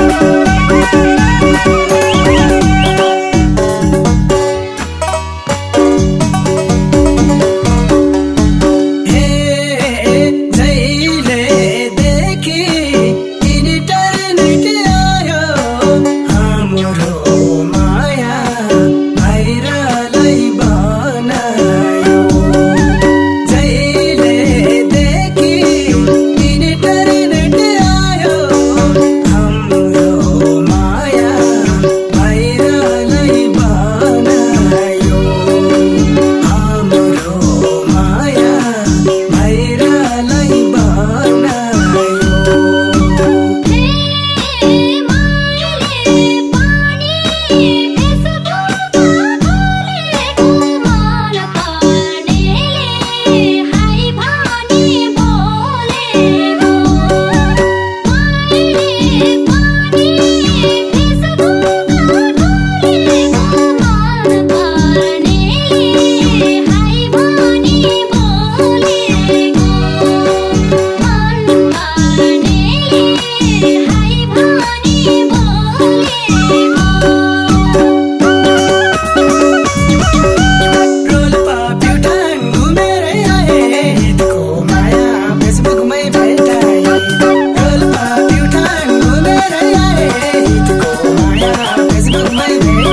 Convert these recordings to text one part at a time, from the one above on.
Oh,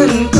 couldn't